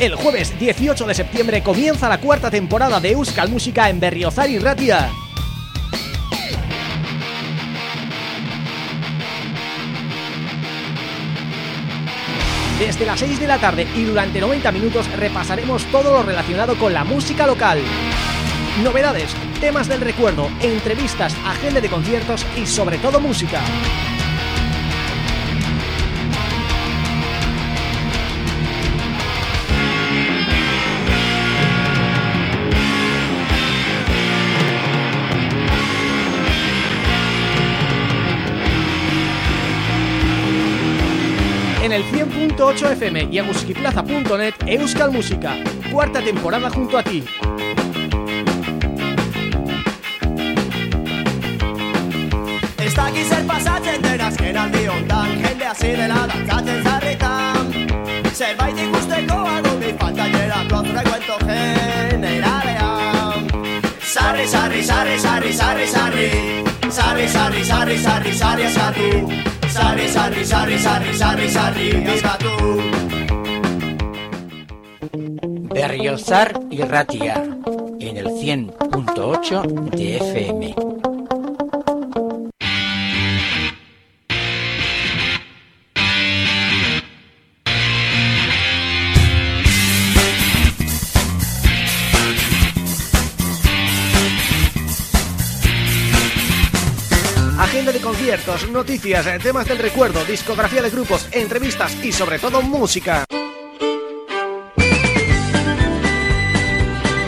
El jueves 18 de septiembre comienza la cuarta temporada de Euskal Música en Berriozar y Ratia. Desde las 6 de la tarde y durante 90 minutos repasaremos todo lo relacionado con la música local. Novedades, temas del recuerdo, entrevistas, agenda de conciertos y sobre todo música. En el 100.8 FM y aguskiplaza.net Euskal Música, cuarta temporada junto a ti. Ez dakiz zer pasatzen den azken aldi ondan Jendea zirela dantzatzen zarritan Zerbait ikusteko adundi falta geratu frekuento generalean Sarri, sarri, sarri, sarri, sarri, sarri Sarri, sarri, sarri, sarri, sarri, eskatu Sarri, sarri, sarri, sarri, sarri, sarri, eskatu Berriozar y Ratia, en el 100.8 de FM. Noticias, temas del recuerdo, discografía de grupos, entrevistas y sobre todo música.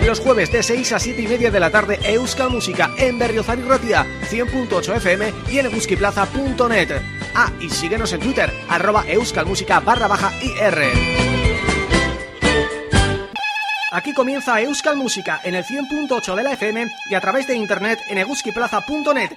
Los jueves de 6 a 7 y media de la tarde Euskal Música en Berriozar y Ratia 100.8 FM y en eguskiplaza.net Ah, y síguenos en Twitter arroba euskalmusica barra baja IR Aquí comienza Euskal Música en el 100.8 de la FM y a través de internet en eguskiplaza.net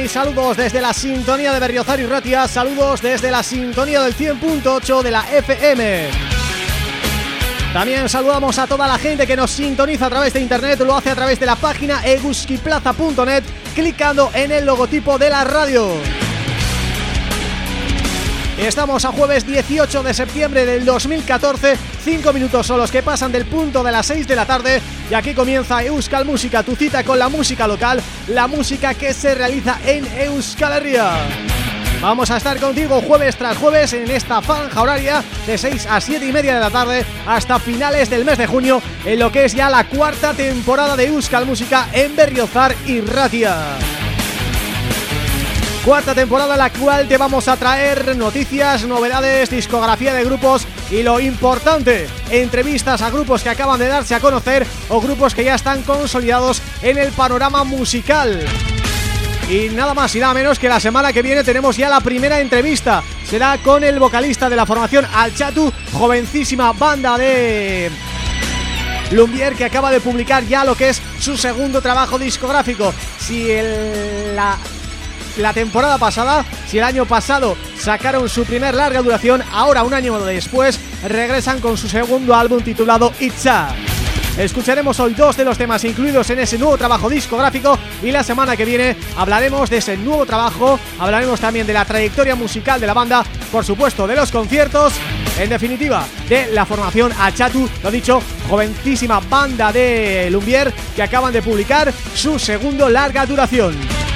y saludos desde la sintonía de Berriozar y Ratia, saludos desde la sintonía del 100.8 de la FM. También saludamos a toda la gente que nos sintoniza a través de internet, lo hace a través de la página eguskiplaza.net, clicando en el logotipo de la radio. Estamos a jueves 18 de septiembre del 2014 Cinco minutos son los que pasan del punto de las 6 de la tarde Y aquí comienza Euskal Música, tu cita con la música local La música que se realiza en Euskal Herria Vamos a estar contigo jueves tras jueves en esta franja horaria de 6 a 7 y media de la tarde hasta finales del mes de junio en lo que es ya la cuarta temporada de Euskal Música en Berriozar y Ratia. Cuarta temporada en la cual te vamos a traer noticias, novedades, discografía de grupos y lo importante, entrevistas a grupos que acaban de darse a conocer o grupos que ya están consolidados en el panorama musical. Y nada más y nada menos que la semana que viene tenemos ya la primera entrevista. Será con el vocalista de la formación Alchatu, jovencísima banda de Lumbier que acaba de publicar ya lo que es su segundo trabajo discográfico. Si el, la la temporada pasada, si el año pasado sacaron su primer larga duración, ahora un año después regresan con su segundo álbum titulado Itza. Escucharemos hoy dos de los temas incluidos en ese nuevo trabajo discográfico y la semana que viene hablaremos de ese nuevo trabajo, hablaremos también de la trayectoria musical de la banda, por supuesto de los conciertos, en definitiva de la formación Achatu, lo dicho, jovencísima banda de Lumbier que acaban de publicar su segundo larga duración.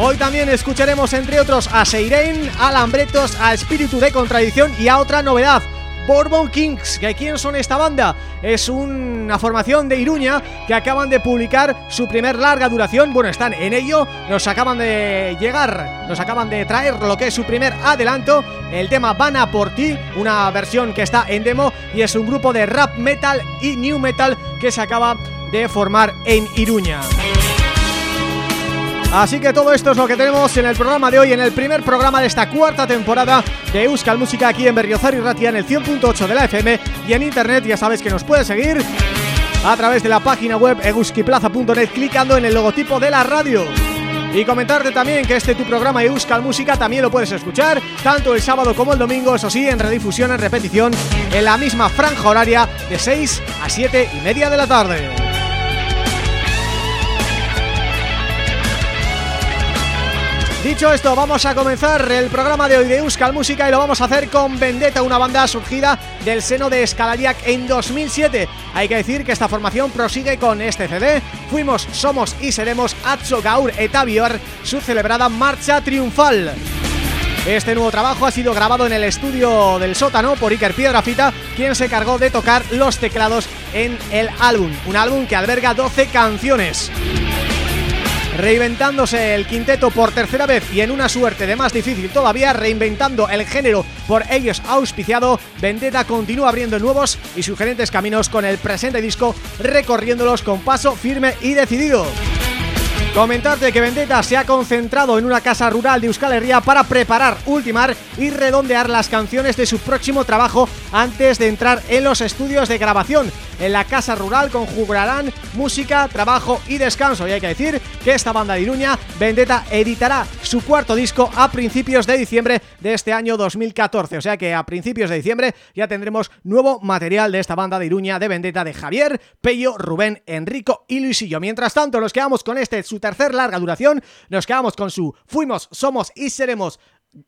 Hoy también escucharemos entre otros a Seirein, a Lambretos, a Espíritu de Contradicción y a otra novedad Bourbon Kings, que ¿quién son esta banda? Es una formación de Iruña que acaban de publicar su primer larga duración, bueno, están en ello, nos acaban de llegar, nos acaban de traer lo que es su primer adelanto, el tema Vana por ti, una versión que está en demo y es un grupo de rap metal y new metal que se acaba de formar en Iruña. Así que todo esto es lo que tenemos en el programa de hoy, en el primer programa de esta cuarta temporada de Euskal Música aquí en Berriozar y Ratia en el 100.8 de la FM y en internet ya sabes que nos puedes seguir a través de la página web euskiplaza.net clicando en el logotipo de la radio. Y comentarte también que este tu programa Euskal Música también lo puedes escuchar tanto el sábado como el domingo, eso sí, en redifusión, en repetición, en la misma franja horaria de 6 a 7 y media de la tarde. Dicho esto, vamos a comenzar el programa de hoy de Euskal Música y lo vamos a hacer con Vendetta, una banda surgida del seno de Escalariac en 2007. Hay que decir que esta formación prosigue con este CD. Fuimos, somos y seremos Atzo Gaur Etabior, su celebrada Marcha Triunfal. Este nuevo trabajo ha sido grabado en el estudio del sótano por Iker Piedrafita, quien se cargó de tocar los teclados en el álbum. Un álbum que alberga 12 canciones. Reinventándose el quinteto por tercera vez y en una suerte de más difícil todavía, reinventando el género por ellos auspiciado, Vendetta continúa abriendo nuevos y sugerentes caminos con el presente disco, recorriéndolos con paso firme y decidido. Comentarte que Vendetta se ha concentrado en una casa rural de Euskal Herria para preparar, ultimar y redondear las canciones de su próximo trabajo antes de entrar en los estudios de grabación. En la casa rural conjugarán música, trabajo y descanso. Y hay que decir que esta banda de Iruña, Vendetta, editará su cuarto disco a principios de diciembre de este año 2014, o sea que a principios de diciembre ya tendremos nuevo material de esta banda de Iruña de Vendetta de Javier, Pello, Rubén, Enrico y Luisillo. Mientras tanto nos quedamos con este, su tercer larga duración, nos quedamos con su Fuimos, Somos y Seremos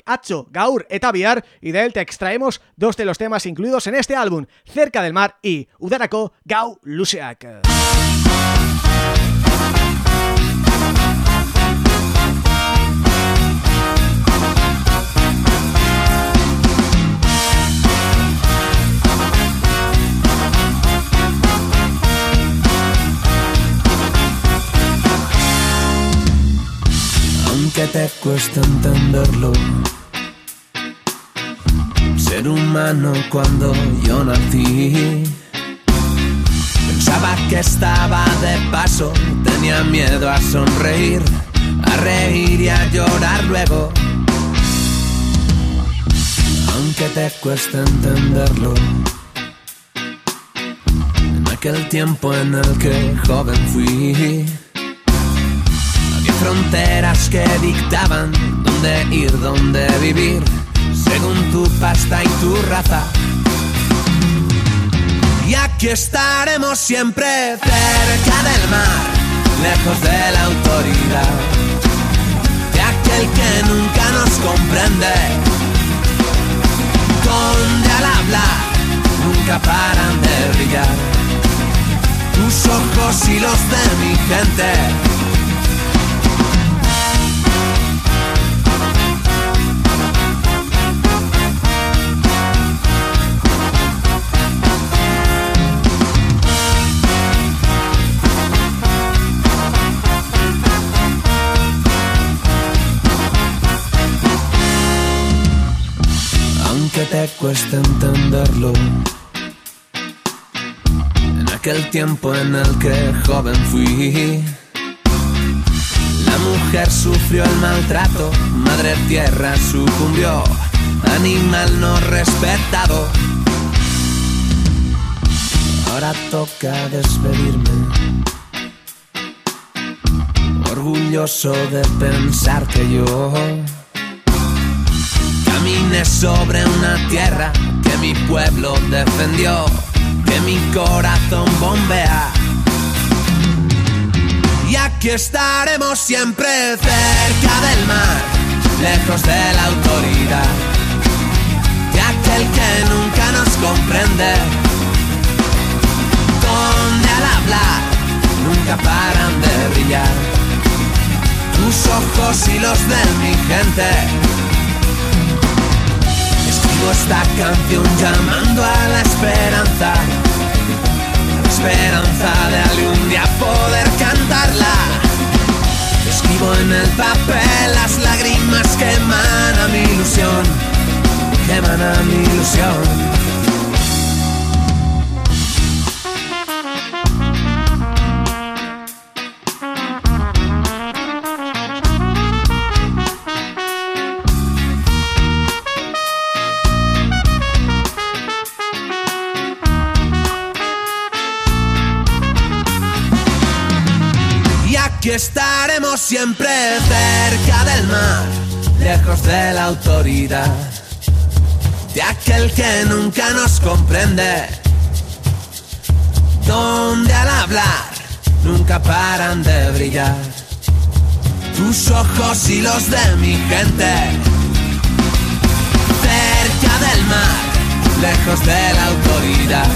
Hacho, Gaur Etaviar y de él te extraemos dos de los temas incluidos en este álbum, Cerca del Mar y Udarako Gau Luseak. Que te cuesta entenderlo. Ser humano cuando yo nací. Pensaba que estaba de paso, tenía miedo a sonreír, a reír y a llorar luego. Aunque te cuesta entenderlo. En aquel tiempo en el que joven fui fronteras que dictaban dónde ir, dónde vivir, según tu pasta y tu raza. Y aquí estaremos siempre cerca del mar, lejos de la autoridad, de aquel que nunca nos comprende, donde al hablar nunca paran de brillar tus ojos y los de mi gente te cuesta entenderlo. En aquel tiempo en el que joven fui, la mujer sufrió el maltrato, madre tierra sucumbió, animal no respetado. Ahora toca despedirme, orgulloso de pensar que yo Caminé sobre una tierra que mi pueblo defendió, que mi corazón bombea. Y aquí estaremos siempre cerca del mar, lejos de la autoridad, de aquel que nunca nos comprende, donde al hablar nunca paran de brillar tus ojos y los de mi gente esta canción llamando a la esperanza, la esperanza de algún día poder cantarla. Escribo en el papel las lágrimas que emana mi ilusión, que emana mi ilusión. Siempre cerca del mar, lejos de la autoridad, de aquel que nunca nos comprende, donde al hablar nunca paran de brillar tus ojos y los de mi gente, cerca del mar, lejos de la autoridad,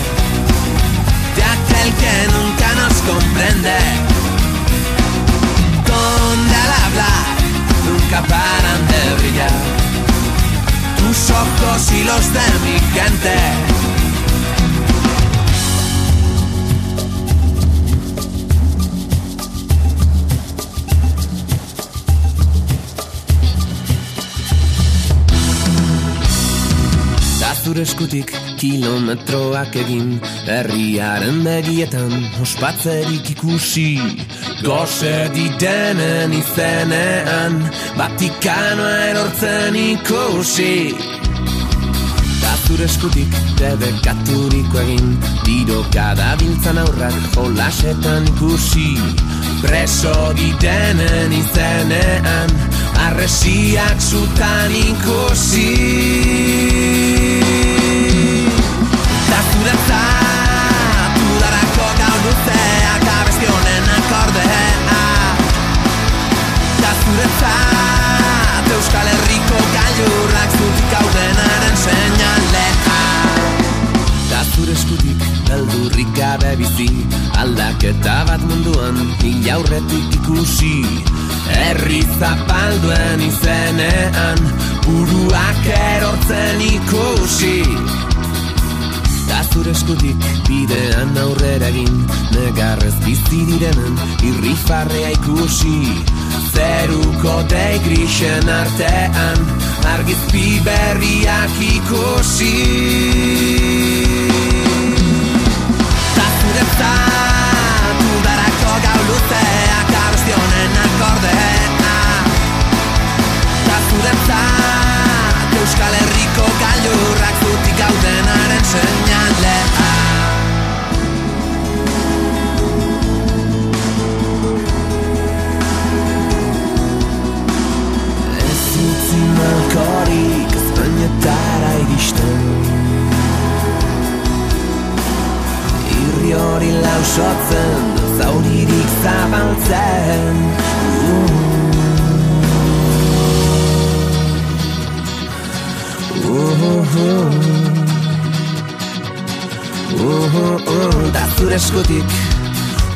de aquel que nunca nos comprende nunca paran de brillar tus ojos y los de mi gente. zure eskutik kilometroak egin Herriaren begietan ospatzerik ikusi Goze ditenen izenean Vatikanoa erortzen ikusi Zure eskutik debekaturiko egin Diro kada biltzan aurrak jolasetan ikusi. Preso ditenen izenean Arresiak zutan ikusi irrifarrea ikusi Zeruko dei grisen artean Argizpi berriak ikusi Da zure zan Udarako gau luzeak abestionen akordea Da zure zan Euskal Herriko gailurrak zutik gaudenaren seinalea usotzen zauririk zabaltzen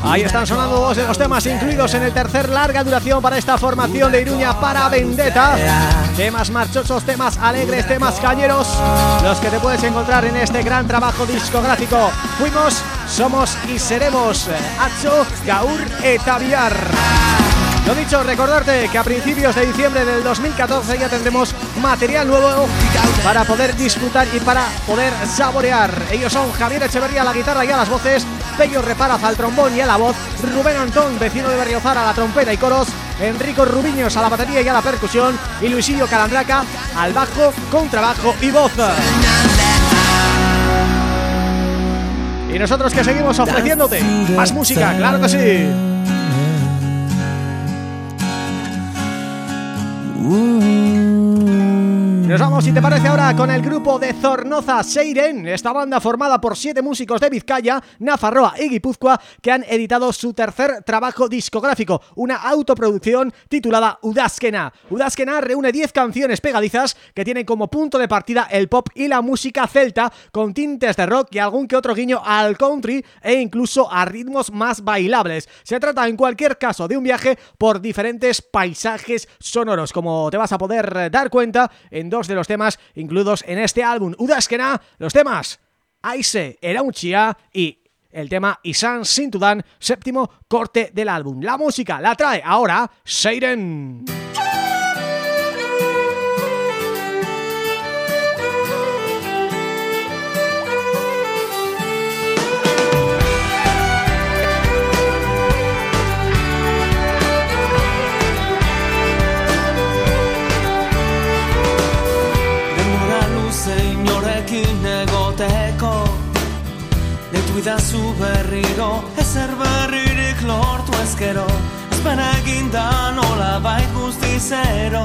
Ahí están sonando dos de los temas incluidos en el tercer larga duración para esta formación de Iruña para Vendetta. Temas marchosos, temas alegres, temas cañeros Los que te puedes encontrar en este gran trabajo discográfico. Fuimos, somos y seremos Hacho, Gaur, Etaviar lo dicho, recordarte que a principios de diciembre del 2014 ya tendremos material nuevo para poder disfrutar y para poder saborear. Ellos son Javier Echeverría a la guitarra y a las voces, Pello Reparaz al trombón y a la voz, Rubén Antón, vecino de Berriozar a la trompeta y coros, Enrico Rubiños a la batería y a la percusión y Luisillo Calandraca al bajo, contrabajo y voz. Y nosotros que seguimos ofreciéndote más música, claro que sí. Nos vamos, si te parece ahora, con el grupo de Zornoza Seiren, esta banda formada por siete músicos de Vizcaya, Nafarroa y Guipúzcoa, que han editado su tercer trabajo discográfico, una autoproducción titulada Udazkena. Udazkena reúne 10 canciones pegadizas que tienen como punto de partida el pop y la música celta, con tintes de rock y algún que otro guiño al country e incluso a ritmos más bailables. Se trata en cualquier caso de un viaje por diferentes paisajes sonoros, como te vas a poder dar cuenta en dos de los temas incluidos en este álbum. Udaskena, los temas Aise Eraunchia y el tema Isan Sintudan, séptimo corte del álbum. La música la trae ahora Seiren. Idazu berriro Ezer berririk lortu ezkero. Ezpen eginda nola bait guzti zero.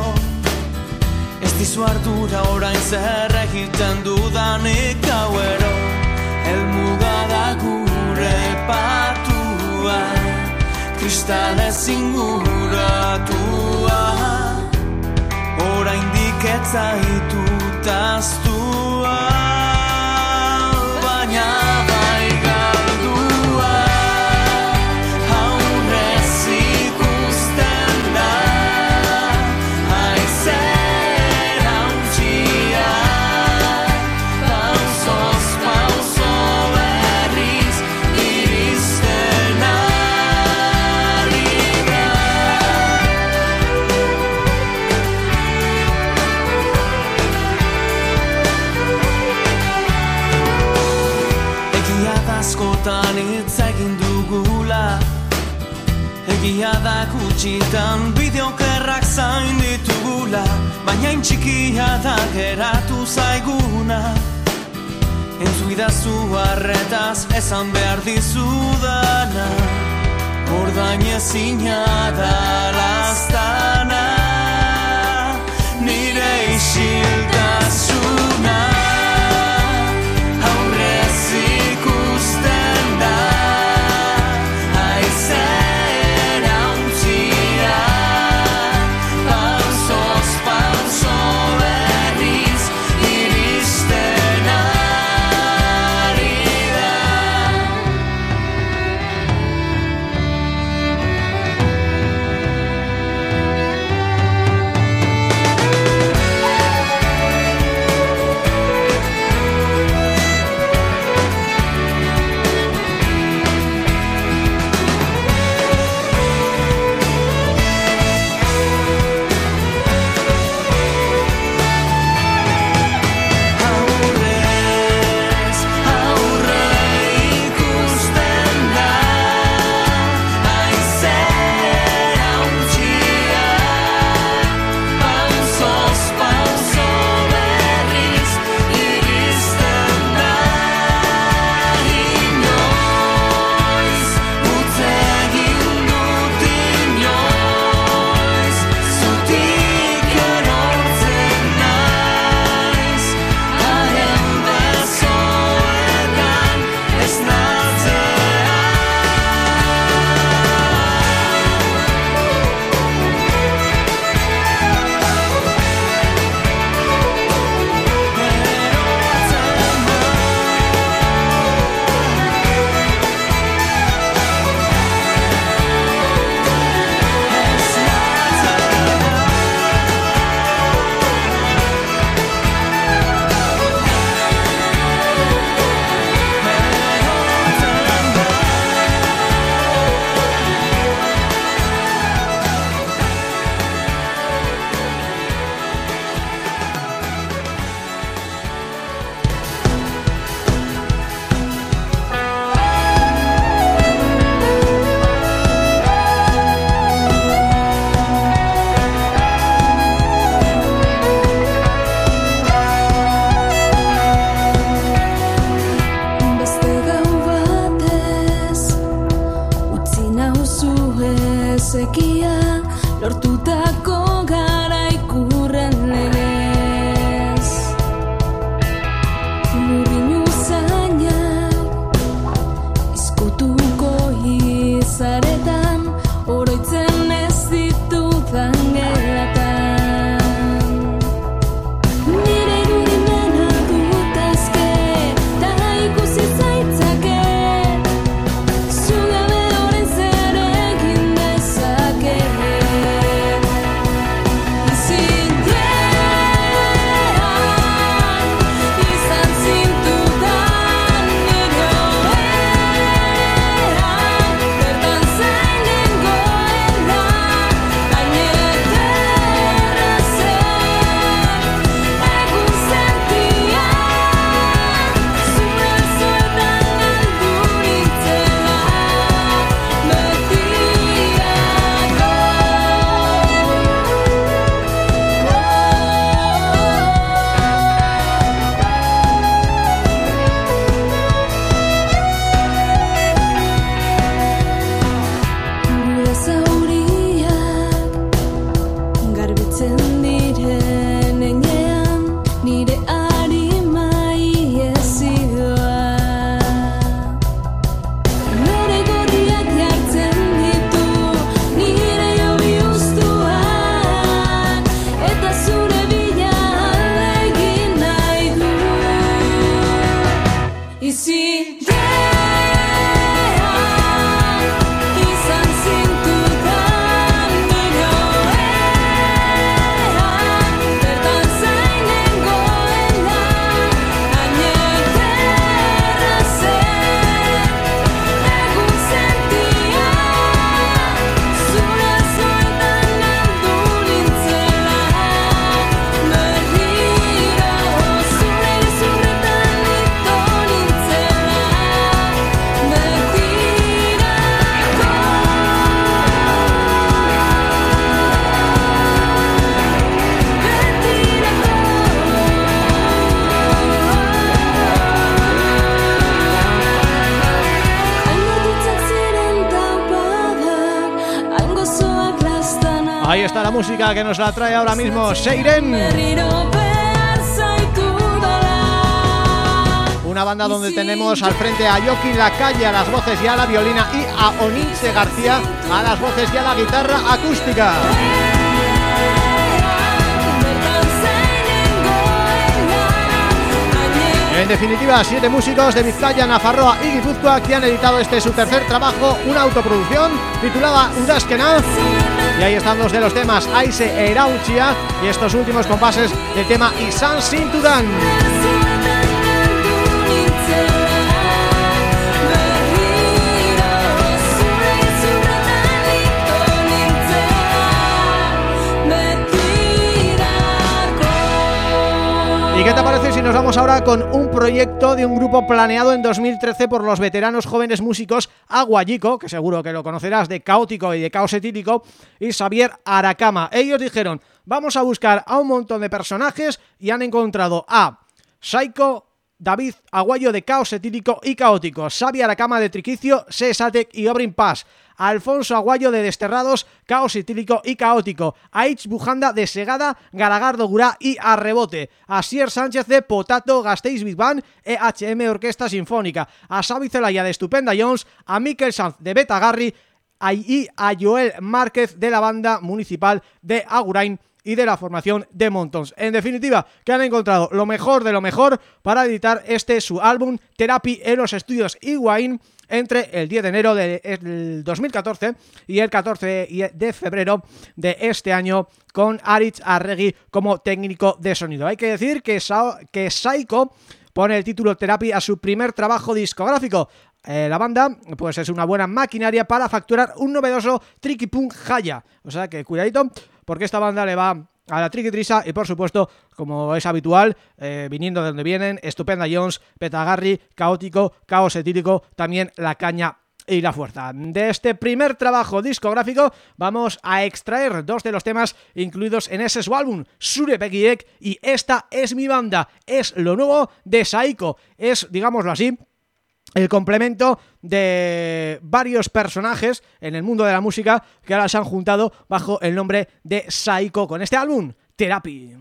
Ez dizu ardura orain zer egiten dudanik gauero. Elmuga da gure patua Kristale zinguratua Orain diketzaitu taztua Egia da kutsitan bideokerrak zain ditugula Baina intxikia da geratu zaiguna. Entzuidazu harretaz esan behar dizudana Ordain ezina da lastana Nire isiltasuna música que nos la trae ahora mismo Seiren. Una banda donde tenemos al frente a Yoki Calle a las voces y a la violina y a Onitze García a las voces y a la guitarra acústica. En definitiva, siete músicos de Vizcaya, Nafarroa y Guipúzcoa que han editado este su tercer trabajo, una autoproducción titulada Udaskena y ahí están dos de los temas Aise Erauchia y estos últimos compases del tema Isan Sintudan. ¿Y qué te parece si nos vamos ahora con un proyecto de un grupo planeado en 2013 por los veteranos jóvenes músicos Aguayico, que seguro que lo conocerás de Caótico y de Caos Etílico, y Xavier Aracama? Ellos dijeron, vamos a buscar a un montón de personajes y han encontrado a Saiko, David Aguayo de Caos Etílico y Caótico, Xavier Aracama de Triquicio, Sesatec y Obrin Paz, Alfonso Aguayo de Desterrados, Caos Etílico y Caótico, Aich Bujanda de Segada, Galagardo Gurá y Arrebote, Asier Sánchez de Potato, Gasteiz Big Band, EHM Orquesta Sinfónica, a Xavi Zelaya de Estupenda Jones, a Mikel Sanz de Beta Garry y a Joel Márquez de la banda municipal de Agurain y de la formación de Montons. En definitiva, que han encontrado lo mejor de lo mejor para editar este su álbum Therapy en los estudios Iguain entre el 10 de enero del 2014 y el 14 de febrero de este año con Aritz Arregui como técnico de sonido. Hay que decir que, que Saiko pone el título Therapy a su primer trabajo discográfico. Eh, la banda pues es una buena maquinaria para facturar un novedoso Tricky Punk Haya. O sea que cuidadito porque esta banda le va a la Triquitrisa y por supuesto, como es habitual, eh, viniendo de donde vienen, Estupenda Jones, Petagarri, Caótico, Caos Etílico, también La Caña y la fuerza. De este primer trabajo discográfico vamos a extraer dos de los temas incluidos en ese su álbum, Sure Pekiek, y esta es mi banda, es lo nuevo de Saiko, es, digámoslo así, el complemento de varios personajes en el mundo de la música que ahora se han juntado bajo el nombre de Saiko con este álbum, Therapy.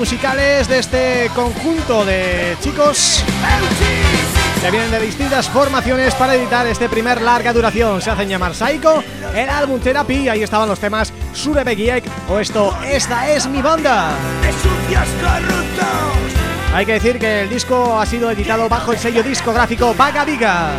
Musicales de este conjunto de chicos que vienen de distintas formaciones para editar este primer larga duración. Se hacen llamar Psycho, el álbum Therapy, ahí estaban los temas Sure Begiek o esto, Esta es mi banda. Hay que decir que el disco ha sido editado bajo el sello discográfico Vaga Viga.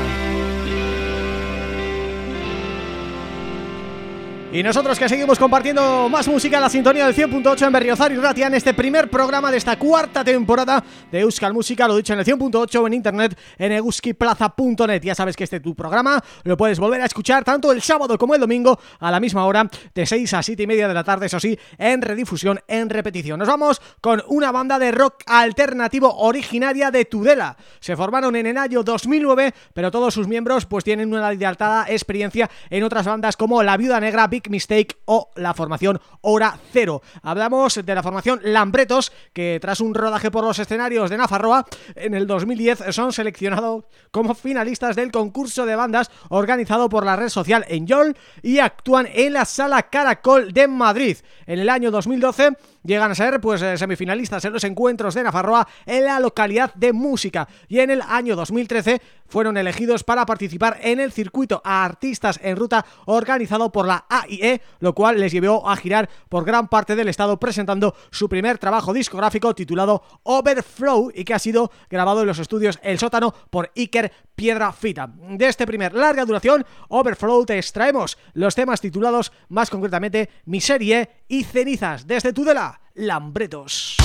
Y nosotros que seguimos compartiendo más música en la sintonía del 100.8 en Berriozar y Ratia en este primer programa de esta cuarta temporada de Euskal Música, lo dicho en el 100.8 en internet en euskiplaza.net. Ya sabes que este tu programa lo puedes volver a escuchar tanto el sábado como el domingo a la misma hora de 6 a 7 y media de la tarde, eso sí, en redifusión, en repetición. Nos vamos con una banda de rock alternativo originaria de Tudela. Se formaron en el año 2009, pero todos sus miembros pues tienen una dilatada experiencia en otras bandas como La Viuda Negra, Big Mistake o la formación Hora Cero. Hablamos de la formación Lambretos, que tras un rodaje por los escenarios de Nafarroa, en el 2010 son seleccionados como finalistas del concurso de bandas organizado por la red social Enjol y actúan en la Sala Caracol de Madrid. En el año 2012 llegan a ser pues eh, semifinalistas en los encuentros de Nafarroa en la localidad de Música y en el año 2013 fueron elegidos para participar en el circuito a artistas en ruta organizado por la AIE, lo cual les llevó a girar por gran parte del estado presentando su primer trabajo discográfico titulado Overflow y que ha sido grabado en los estudios El Sótano por Iker Piedra Fita. De este primer larga duración, Overflow, te extraemos los temas titulados más concretamente Miserie y Cenizas desde Tudela, Lambretos.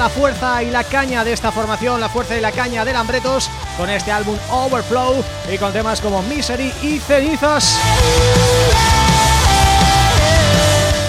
La fuerza y la caña de esta formación, la fuerza y la caña de Lambretos, con este álbum Overflow y con temas como Misery y Cenizas.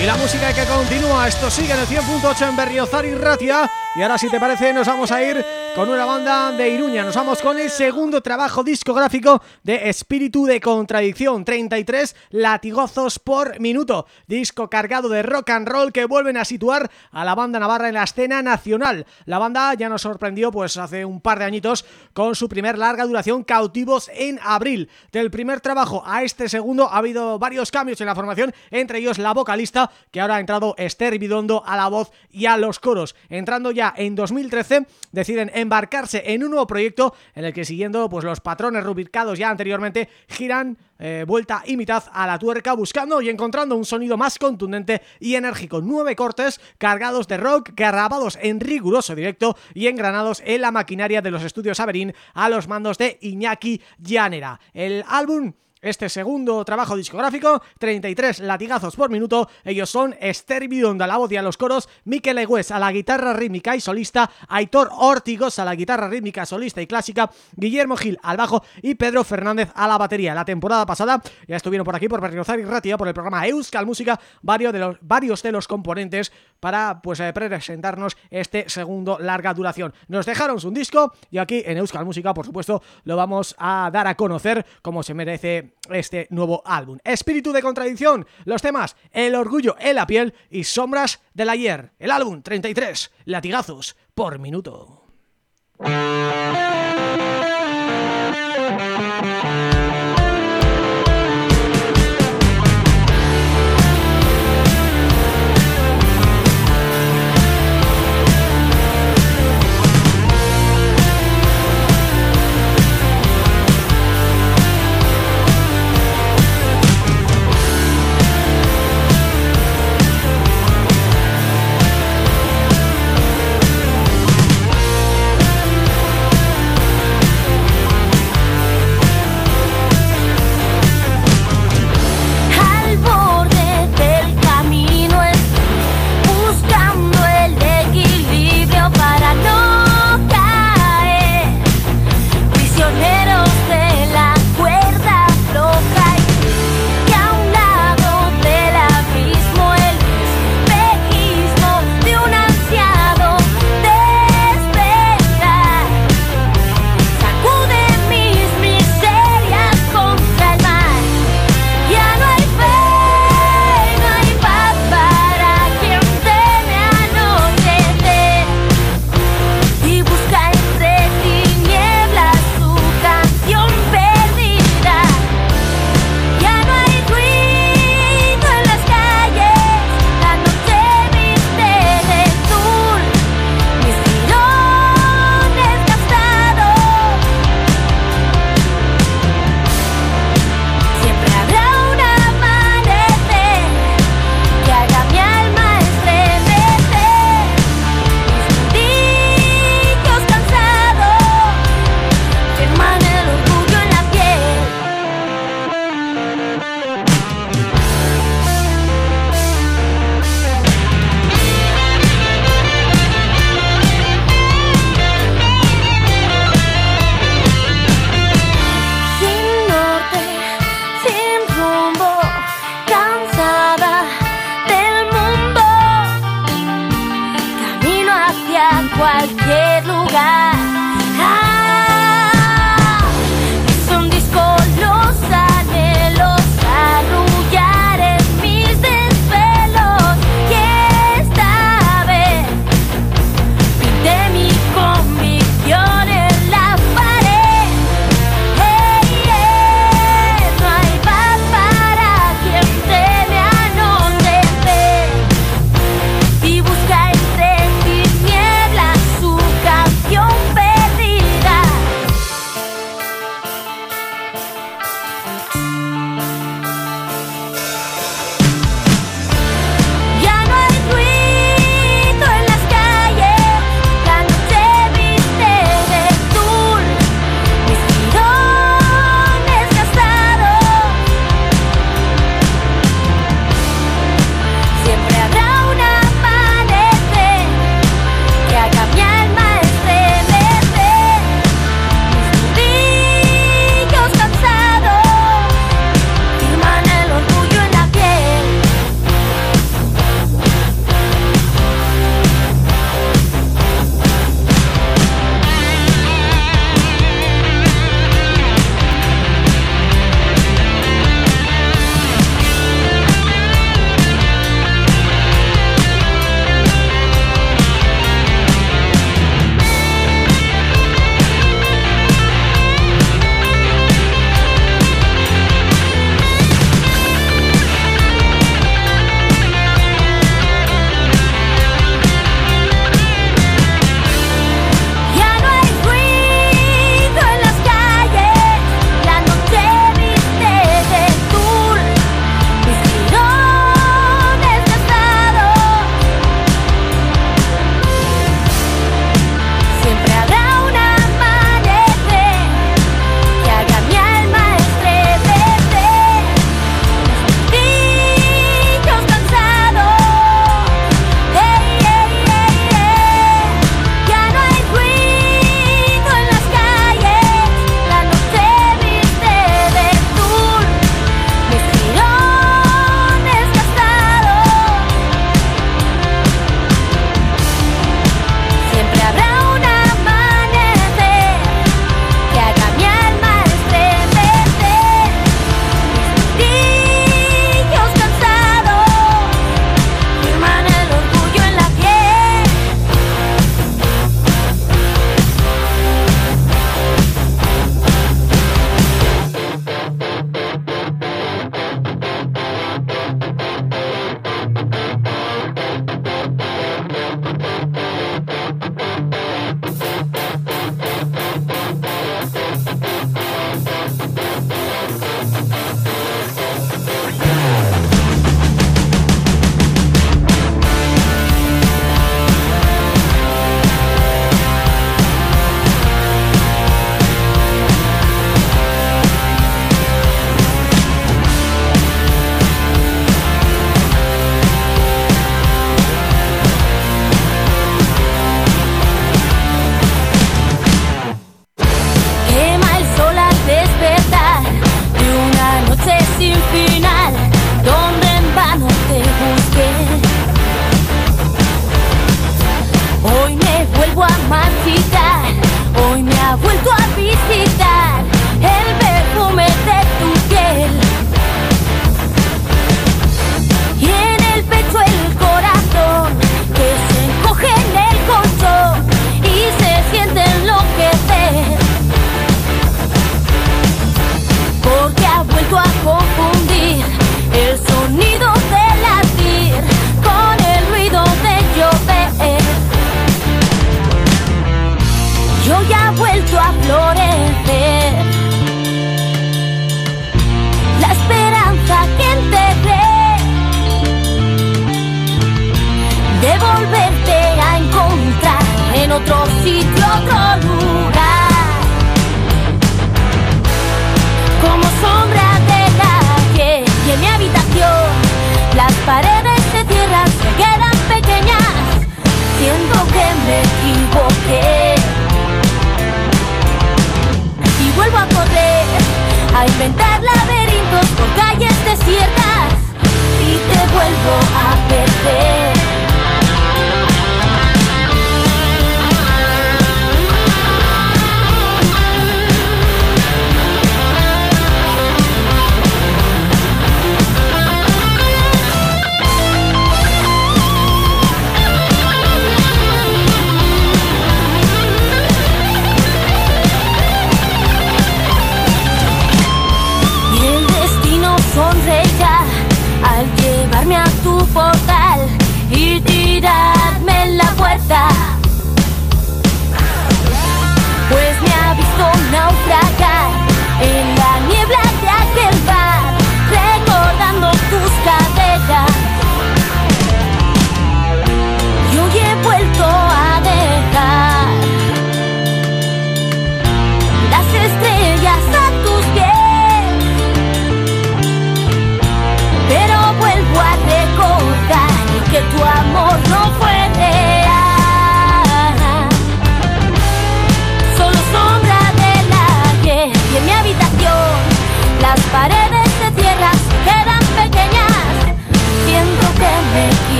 Y la música que continúa, esto sigue en el 100.8 en Berriozar y Ratia Y ahora si te parece nos vamos a ir con una banda de Iruña. Nos vamos con el segundo trabajo discográfico de Espíritu de Contradicción. 33 latigozos por minuto. Disco cargado de rock and roll que vuelven a situar a la banda navarra en la escena nacional. La banda ya nos sorprendió pues hace un par de añitos con su primer larga duración Cautivos en abril. Del primer trabajo a este segundo ha habido varios cambios en la formación Entre ellos la vocalista que ahora ha entrado Esther Bidondo a la voz y a los coros. Entrando ya en 2013, deciden embarcarse en un nuevo proyecto en el que siguiendo pues los patrones rubricados ya anteriormente, giran eh, vuelta y mitad a la tuerca buscando y encontrando un sonido más contundente y enérgico. Nueve cortes cargados de rock, grabados en riguroso directo y engranados en la maquinaria de los estudios Averín a los mandos de Iñaki Llanera. El álbum este segundo trabajo discográfico, 33 latigazos por minuto, ellos son Esther Bidonda la voz y a los coros, Miquel Egues a la guitarra rítmica y solista, Aitor Ortigos a la guitarra rítmica, solista y clásica, Guillermo Gil al bajo y Pedro Fernández a la batería. La temporada pasada ya estuvieron por aquí por Berriozar y Ratia por el programa Euskal Música varios de los, varios de los componentes para pues eh, presentarnos este segundo larga duración. Nos dejaron su disco y aquí en Euskal Música por supuesto lo vamos a dar a conocer como se merece este nuevo álbum. Espíritu de contradicción, los temas El orgullo en la piel y Sombras del ayer. El álbum 33, latigazos por minuto.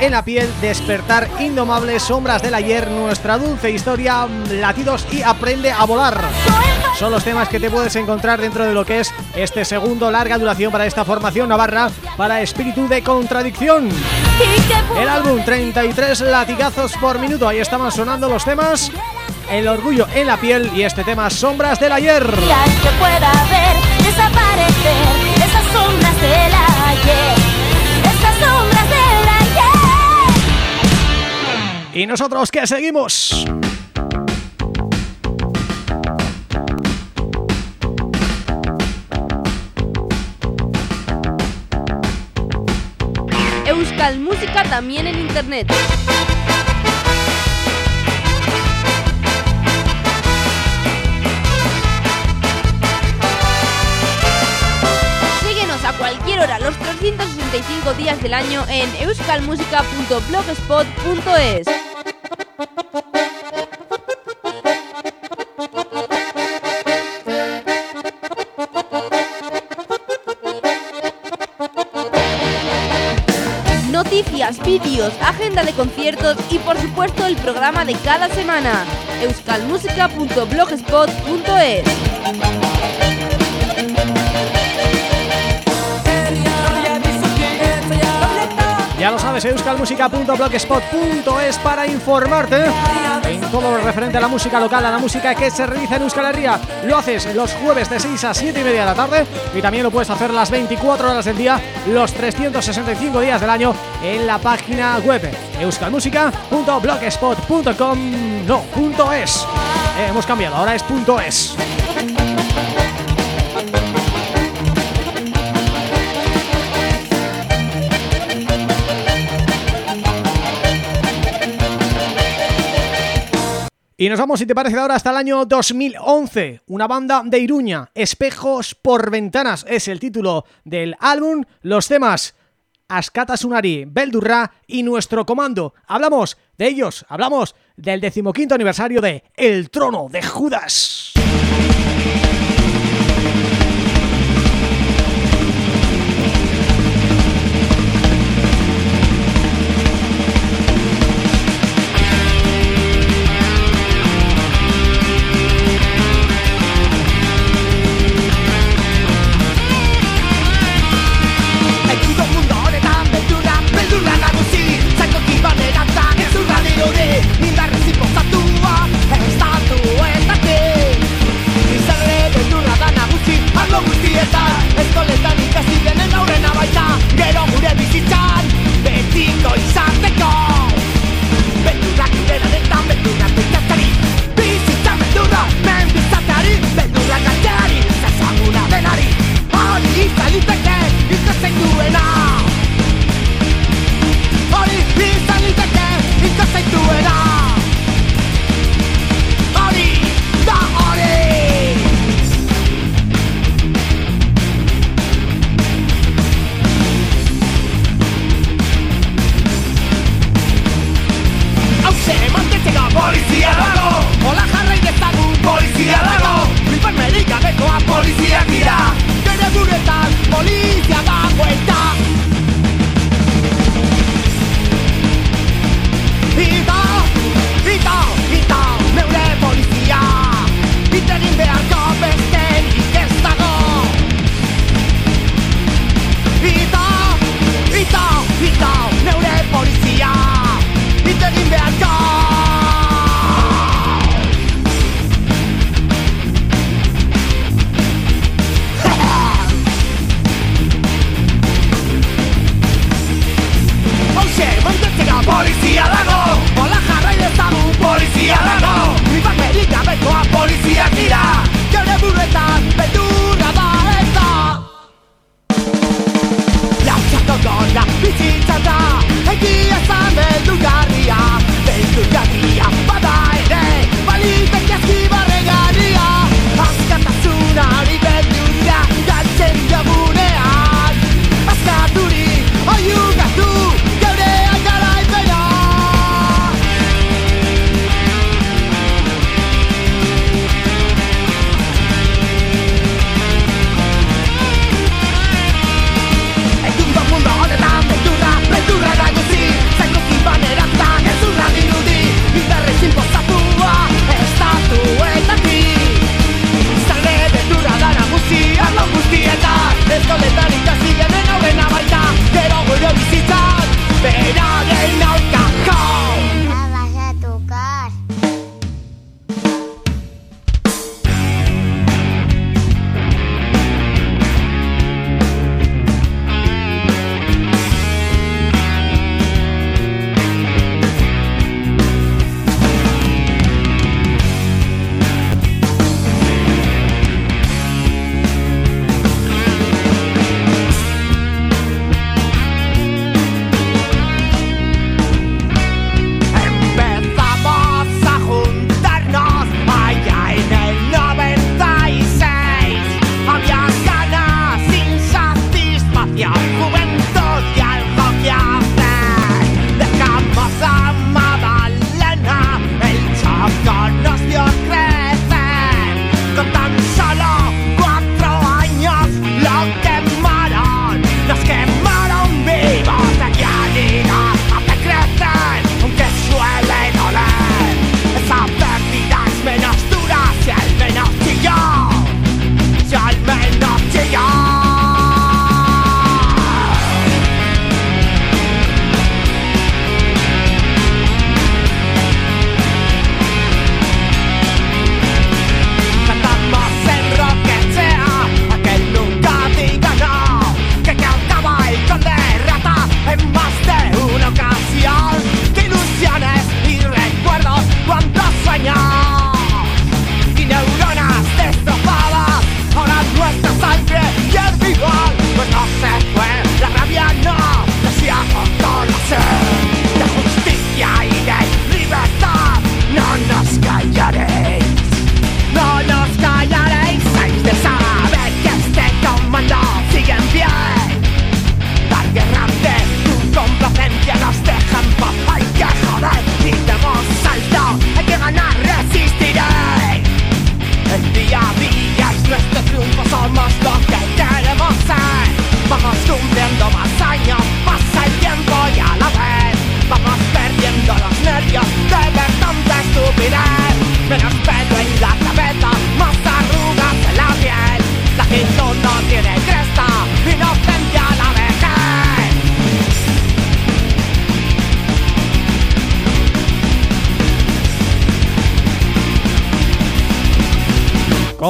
En la piel, despertar indomables sombras del ayer, nuestra dulce historia, latidos y aprende a volar. Son los temas que te puedes encontrar dentro de lo que es este segundo larga duración para esta formación navarra para espíritu de contradicción. El álbum 33 latigazos por minuto, ahí estaban sonando los temas El orgullo en la piel y este tema Sombras del ayer. Que pueda desaparecer sombras del ayer. Y nosotros que seguimos. Euskal Música también en internet. a cualquier hora los 365 días del año en euskalmusica.blogspot.es. vídeos, agenda de conciertos y por supuesto el programa de cada semana. euskalmusica.blogspot.es Ya lo sabes, euskalmusica.blogspot.es para informarte en todo lo referente a la música local, a la música que se realiza en Euskal Herria. Lo haces los jueves de 6 a 7 y media de la tarde y también lo puedes hacer las 24 horas del día, los 365 días del año en la página web euskalmusica.blogspot.com no, punto es. Eh, hemos cambiado, ahora es punto es. Y nos vamos, si te parece ahora, hasta el año 2011. Una banda de Iruña, Espejos por Ventanas, es el título del álbum. Los temas Ascata Sunari, Beldurra y Nuestro Comando. Hablamos de ellos, hablamos del decimoquinto aniversario de El Trono de Judas.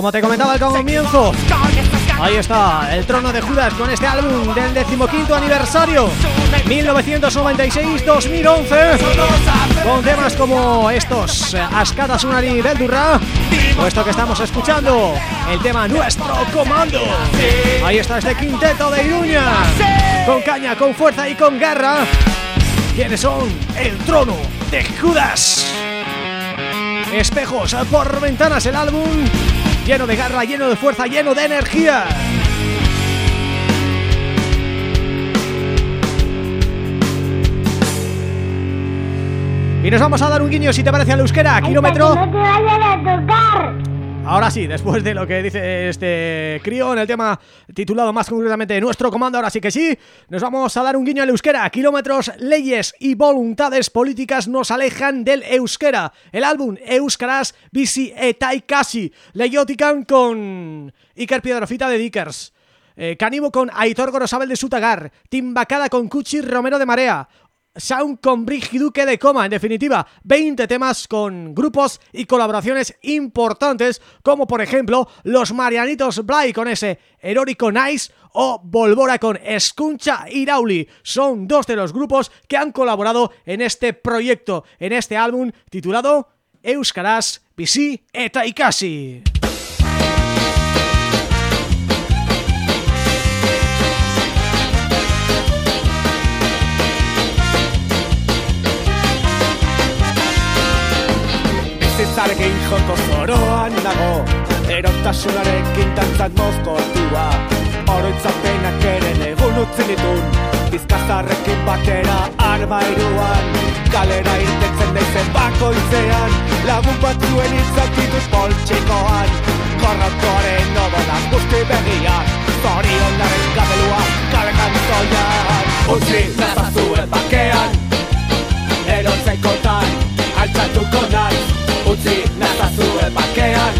Como te comentaba al comienzo Ahí está, el trono de Judas con este álbum del decimoquinto aniversario 1996-2011 Con temas como estos Ascada Sunari del Durra O esto que estamos escuchando El tema Nuestro Comando. Ahí está este quinteto de Iruña Con caña, con fuerza y con garra. ¿Quiénes son? El trono de Judas. Espejos por ventanas el álbum Lleno de garra, lleno de fuerza, lleno de energía Y nos vamos a dar un guiño si te parece a la euskera, kilómetro... no te vayan a tocar! Ahora sí, después de lo que dice este crío en el tema titulado más concretamente Nuestro Comando, ahora sí que sí, nos vamos a dar un guiño al euskera. Kilómetros, leyes y voluntades políticas nos alejan del euskera. El álbum Euskaras Bici Etai Kasi, Leyotican con Iker Piedrafita de Dickers. Eh, con Aitor Gorosabel de Sutagar, Timbacada con Cuchi Romero de Marea, Sound con Brigiduque de Coma, en definitiva 20 temas con grupos y colaboraciones importantes como por ejemplo los Marianitos Blay con ese Herórico Nice o Volvora con Escuncha Irauli son dos de los grupos que han colaborado en este proyecto, en este álbum titulado Euskaraz Bizi eta Ikasi. Zarekin joko zoroan nago Erotasunarekin dantzat mozkortua Oroitzapenak eren egun utzi ditun Bizkazarrekin batera armairuan Kalera irtetzen daizen bakoitzean Lagun batzuen itzakitut poltsikoan. Korrautoaren nobodak guzti begiak Zorion laren gabelua kalekan zoian. Utsi nazazuen bakean Erotzeikotan Altzatuko naiz utzi nazazue bakean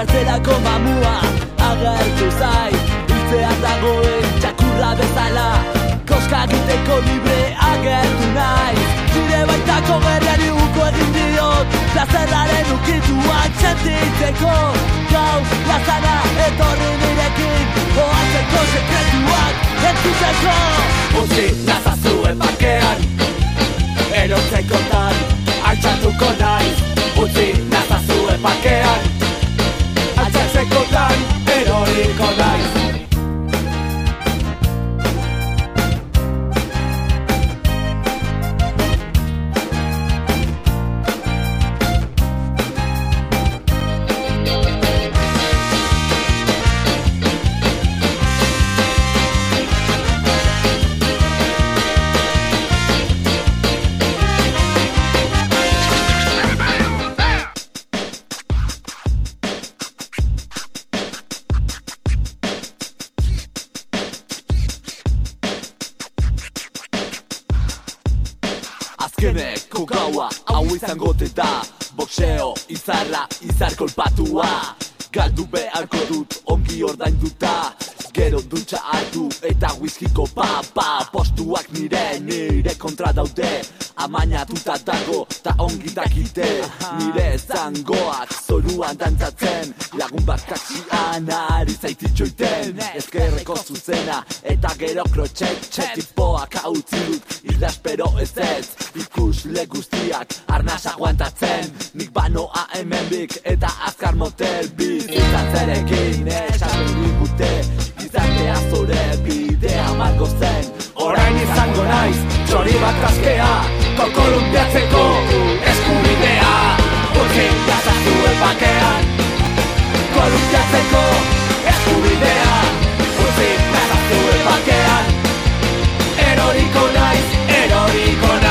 nahiean Gartzelako mamua agertu zai Hiltzea dagoen txakurra bezala. Koska egiteko libre agertu nahi Zure baitako gerriari uko egin diot Plazerraren ukituak sentitzeko. Gau, lazara, etorri nirekin Oatzeko sekretuak entzuteko. Utsi nazazuen bakean Erotzekotan altxatuko naiz. Utsi nazazue bakean Altxatzekotan eroriko naiz izango te da Boxeo izarra izar kolpatua. Galdu beharko dut ongi ordainduta Gero dutxa hartu eta whiskyko papa Postuak nire nire kontra daude. Amainatuta dago ta ongi dakite. Nire zangoak zoruan dantzatzen. Lagun bat kaksian ari zaititxoiten Ezkerreko zuzena eta gero krotxet Txetipoak hautzi dut. Idazpero ez ez Ikusle guztiak arnaz aguantatzen. Nik banoa hemen bik eta azkar motel Bizitzazerekin esaten digute Izatea zure bidea margo zen. Orain izango naiz, txori bat askea Kokolumpiatzeko eskubidea. Utsi nazazue bakean Kolumpiatzeko eskubidea. Utsi nazazue bakean Eroriko naiz, eroriko naiz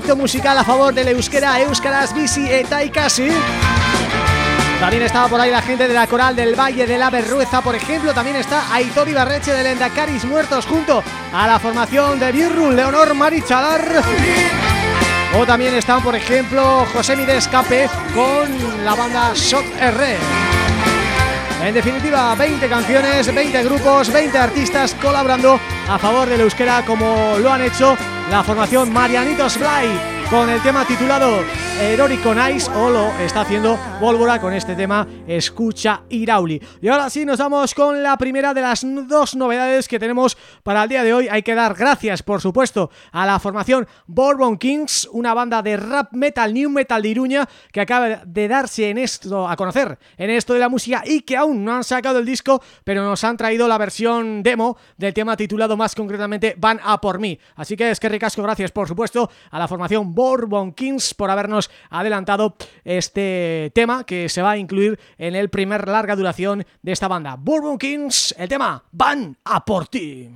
proyecto musical a favor del euskera Euskaras Bici Etaikasi también estaba por ahí la gente de la coral del Valle de la Berrueza, por ejemplo. También está Aitor Ibarreche del Endacaris Muertos junto a la formación de Birru, Leonor Marichalar. O también están, por ejemplo, José Mide Escape con la banda Shot R. En definitiva, 20 canciones, 20 grupos, 20 artistas colaborando a favor del euskera como lo han hecho la formación Marianitos Fly con el tema titulado Heroico Nice o lo está haciendo Volvora con este tema Escucha Irauli. Y ahora sí nos vamos con la primera de las dos novedades que tenemos para el día de hoy. Hay que dar gracias, por supuesto, a la formación Bourbon Kings, una banda de rap metal, new metal de Iruña que acaba de darse en esto a conocer, en esto de la música y que aún no han sacado el disco, pero nos han traído la versión demo del tema titulado más concretamente Van a por mí. Así que es que ricasco gracias, por supuesto, a la formación Bourbon Kings por habernos adelantado este tema que se va a incluir en el primer larga duración de esta banda. Bourbon Kings, el tema Van a por ti.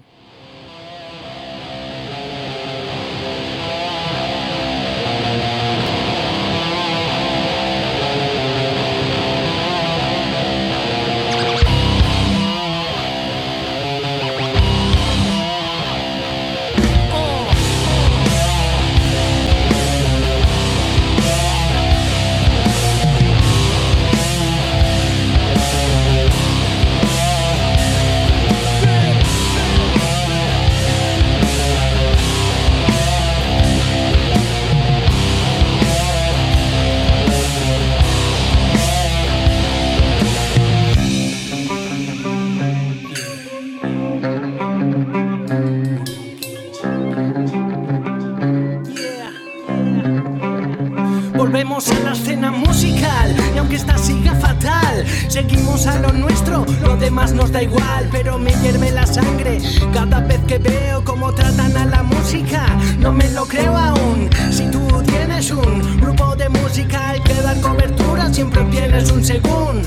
A la escena musical y aunque esta siga fatal, seguimos a lo nuestro, lo demás nos da igual, pero me hierve la sangre cada vez que veo cómo tratan a la música. No me lo creo aún. Si tú tienes un grupo de música al que dar cobertura, siempre tienes un según.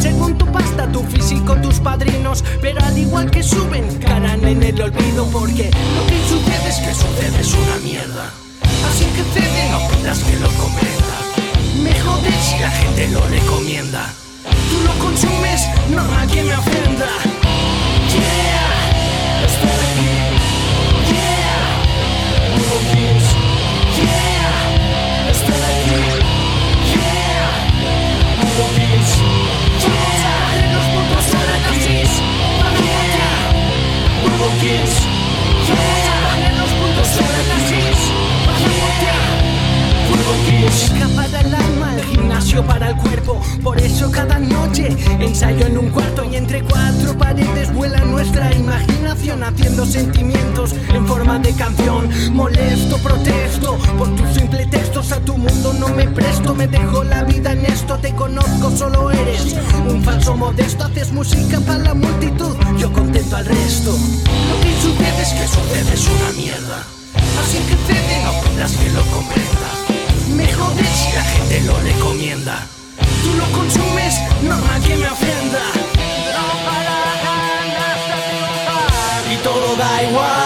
Según tu pasta, tu físico, tus padrinos, pero al igual que suben, caran en el olvido porque lo que sucede es que sucede es una mierda. Así que cede, no pidas que lo comprenda. Me jode si la gente lo recomienda. Tú lo consumes, no a quien me ofenda. Yeah, estoy aquí. Yeah, Hugo Kings. Yeah, estoy aquí. Yeah, Hugo Kings. Yeah, los puntos son aquí. Yeah, Hugo Kings. Yeah, los puntos son aquí. Escapa del alma, el gimnasio para el cuerpo. Por eso cada noche ensayo en un cuarto y entre cuatro paredes vuela nuestra imaginación haciendo sentimientos en forma de canción. Molesto, protesto por tus simples textos. A tu mundo no me presto, me dejo la vida en esto. Te conozco, solo eres un falso modesto. Haces música para la multitud, yo contento al resto. Lo que sucede es que sucede es una mierda. Así que cede, no pidas que lo comprendas. Me jode si la gente lo recomienda. Tú lo consumes, no a quien me ofenda. Y todo da igual,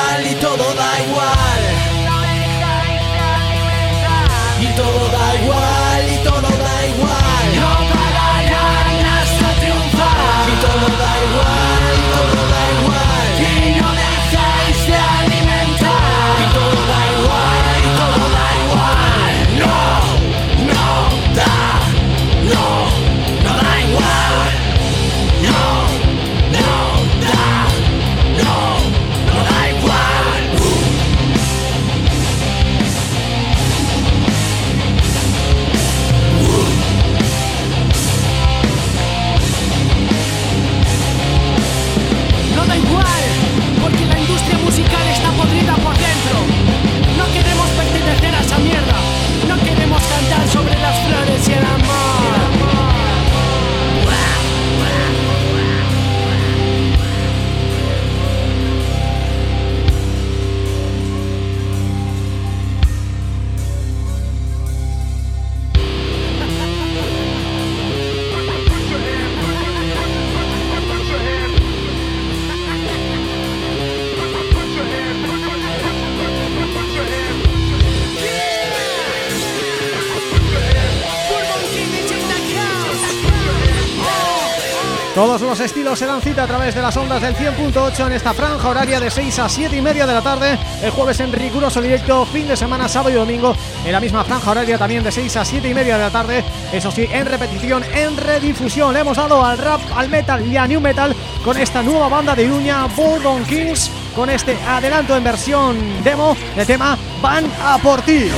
Estilos se dan cita a través de las ondas del 100.8 en esta franja horaria de 6 a 7 y media de la tarde. El jueves en riguroso directo, fin de semana, sábado y domingo En la misma franja horaria también de 6 a 7 y media de la tarde. Eso sí, en repetición, en redifusión Le hemos dado al rap, al metal y a new metal Con esta nueva banda de Iruña, Bourbon Kings Con este adelanto en versión demo de tema Van a por ti.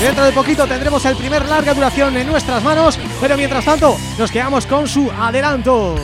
Dentro de poquito tendremos el primer larga duración en nuestras manos Pero mientras tanto, nos quedamos con su adelanto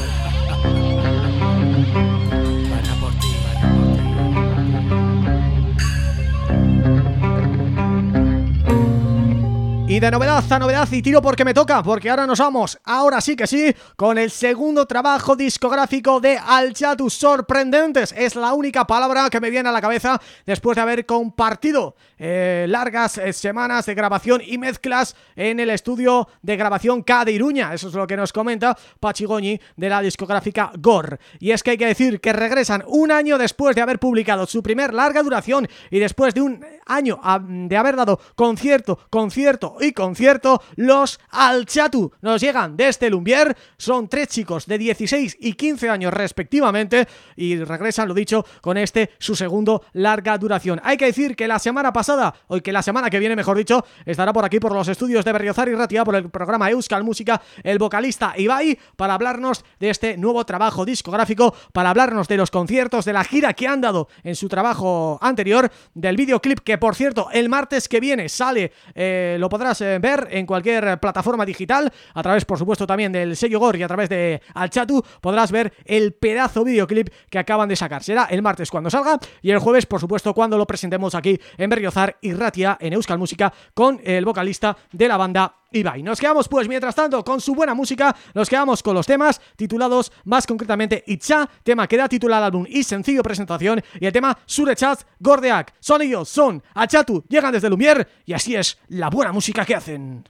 de novedad a novedad y tiro porque me toca, porque ahora nos vamos, ahora sí que sí, con el segundo trabajo discográfico de Alchatu Sorprendentes. Es la única palabra que me viene a la cabeza después de haber compartido eh, largas eh, semanas de grabación y mezclas en el estudio de grabación K de Iruña. Eso es lo que nos comenta Pachigoñi de la discográfica GOR. Y es que hay que decir que regresan un año después de haber publicado su primer larga duración y después de un año de haber dado concierto, concierto y concierto, los Alchatu nos llegan desde Lumbier, son tres chicos de 16 y 15 años respectivamente y regresan, lo dicho, con este su segundo larga duración. Hay que decir que la semana pasada, o que la semana que viene mejor dicho, estará por aquí por los estudios de Berriozar y Ratia por el programa Euskal Música, el vocalista Ibai, para hablarnos de este nuevo trabajo discográfico, para hablarnos de los conciertos, de la gira que han dado en su trabajo anterior, del videoclip que por cierto el martes que viene sale, eh, lo podrás ver en cualquier plataforma digital, a través por supuesto también del sello Gor y a través de Alchatu, podrás ver el pedazo videoclip que acaban de sacar. Será el martes cuando salga y el jueves por supuesto cuando lo presentemos aquí en Berriozar y Ratia en Euskal Música con el vocalista de la banda Ibai. Nos quedamos pues mientras tanto con su buena música, nos quedamos con los temas titulados más concretamente Itcha, tema que da título al álbum y sencillo presentación, y el tema Surechat Gordeak. Son ellos, son Achatu, llegan desde Lumier y así es la buena música que hacen.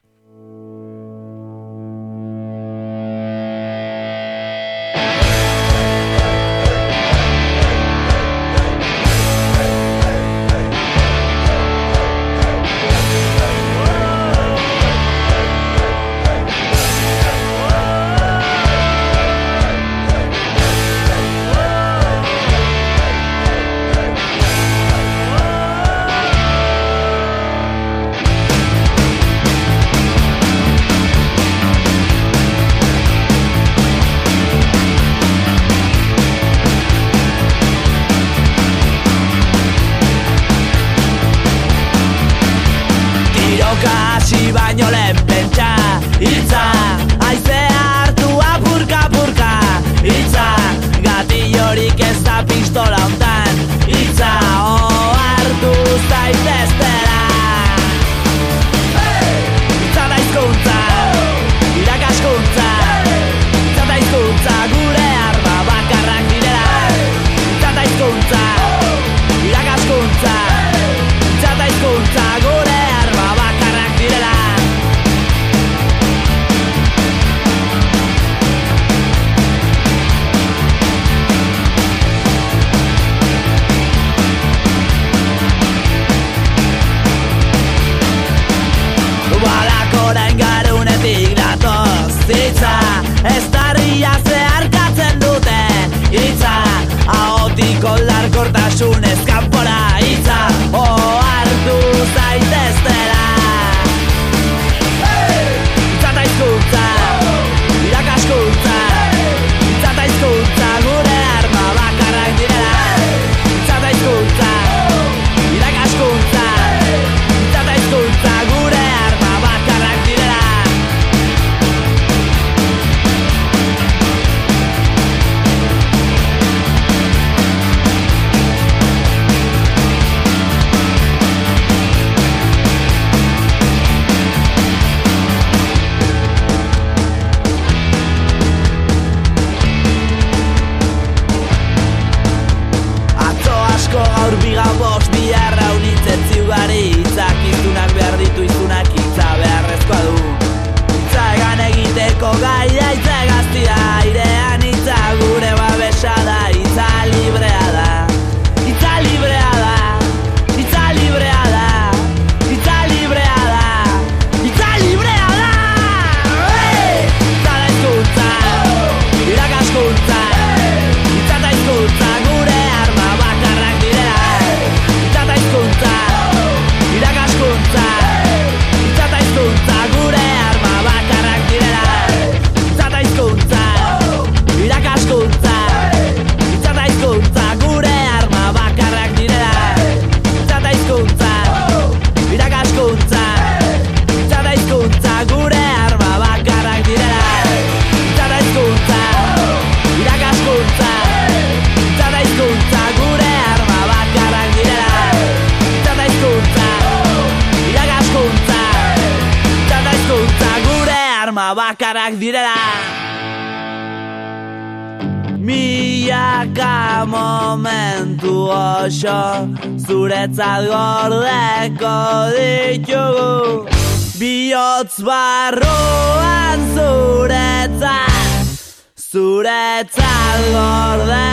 Zuretzat gordeko ditugu Biotz barruan zuretzat, zuretzat gordeak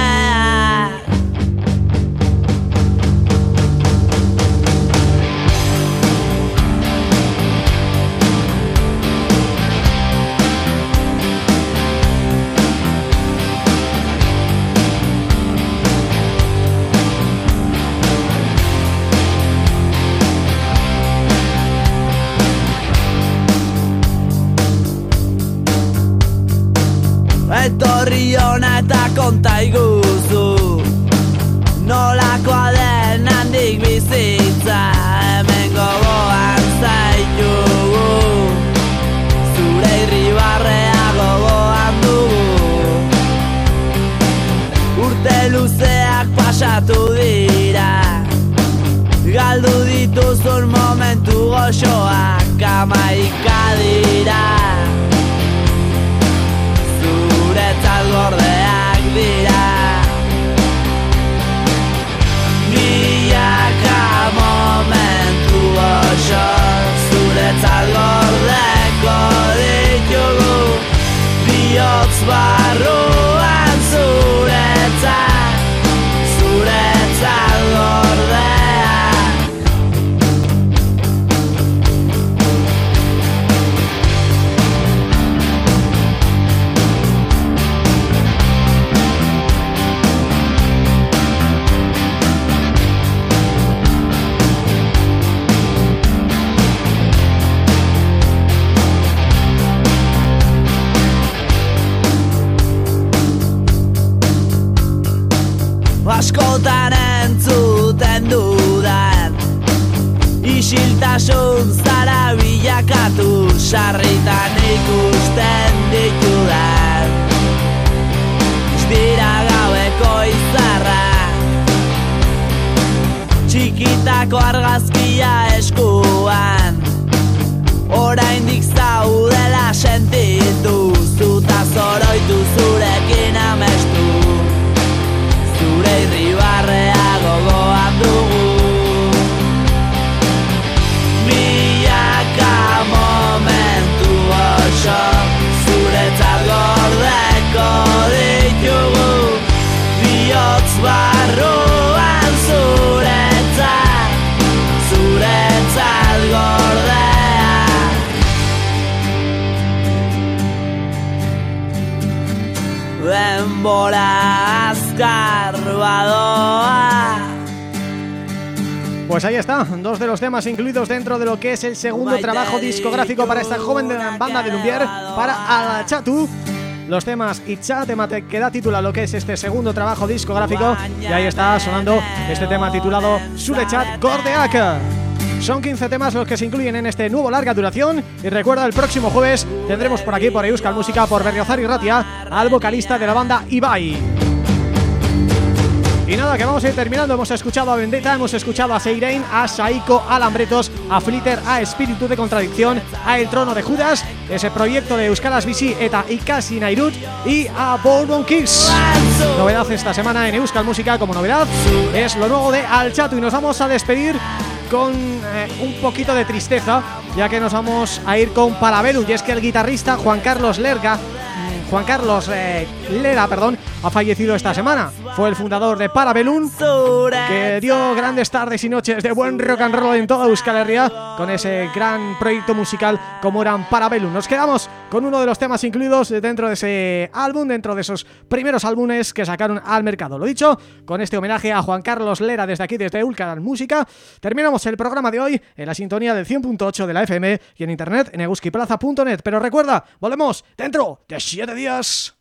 incluidos dentro de lo que es el segundo trabajo discográfico para esta joven de la banda de Lumbier, para Alachatu. Los temas Itcha, tema que da título a lo que es este segundo trabajo discográfico y ahí está sonando este tema titulado Surechat Gordeak. Son 15 temas los que se incluyen en este nuevo larga duración y recuerda el próximo jueves tendremos por aquí por Euskal Música por Berriozar y Ratia al vocalista de la banda Ibai. Y nada, que vamos a ir terminando, hemos escuchado a Vendetta, hemos escuchado a Seirein, a Saiko, a Lambretos, a Flitter, a Espíritu de Contradicción, a El Trono de Judas, ese proyecto de Euskalas Bici, Eta Ikasi Nairut y a Bourbon Kicks. Novedad esta semana en Euskal Música como novedad es lo nuevo de Alchatu y nos vamos a despedir con eh, un poquito de tristeza, ya que nos vamos a ir con Parabellum, y es que el guitarrista Juan Carlos Lerga Juan Carlos eh, Lera, perdón, ha fallecido esta semana. Fue el fundador de Parabellum, que dio grandes tardes y noches de buen rock and roll en toda Euskal Herria, con ese gran proyecto musical como eran Parabellum. Nos quedamos con uno de los temas incluidos dentro de ese álbum, dentro de esos primeros álbumes que sacaron al mercado. Lo dicho, con este homenaje a Juan Carlos Lera desde aquí, desde Euskal Música, terminamos el programa de hoy en la sintonía del 100.8 de la FM y en internet en euskiplaza.net. Pero recuerda, volvemos dentro de 7 días.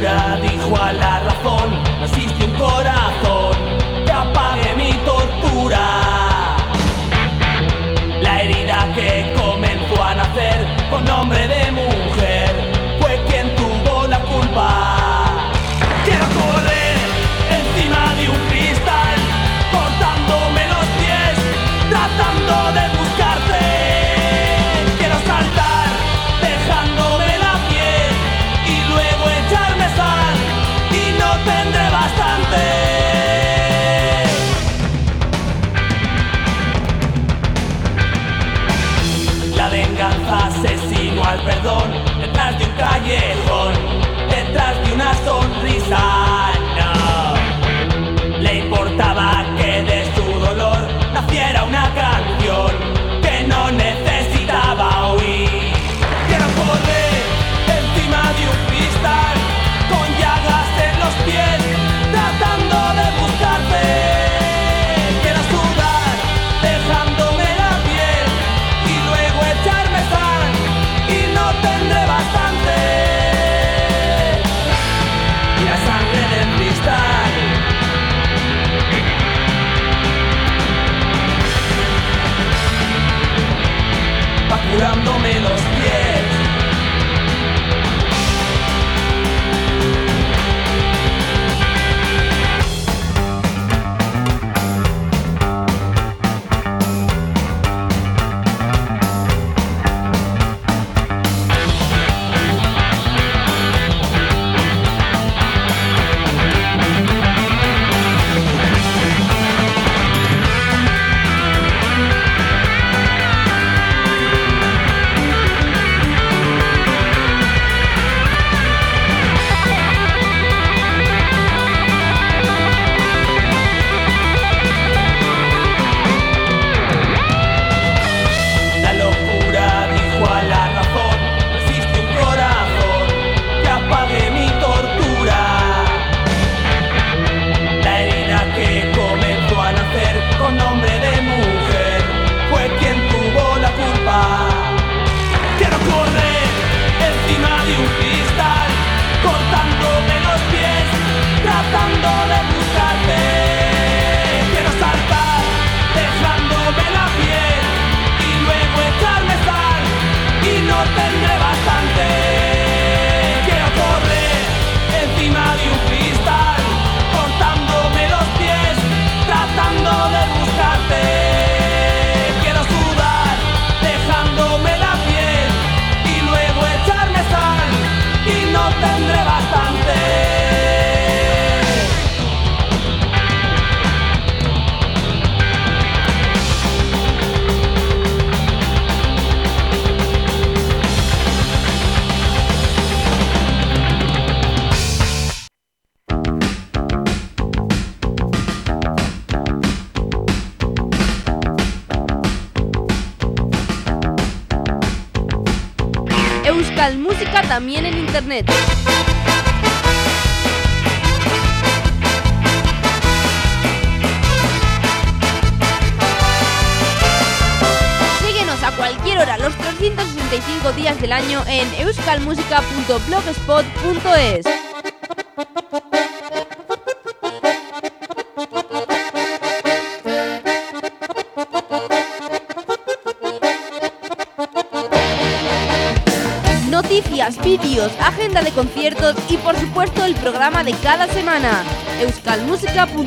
Dijo a la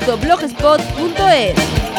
programa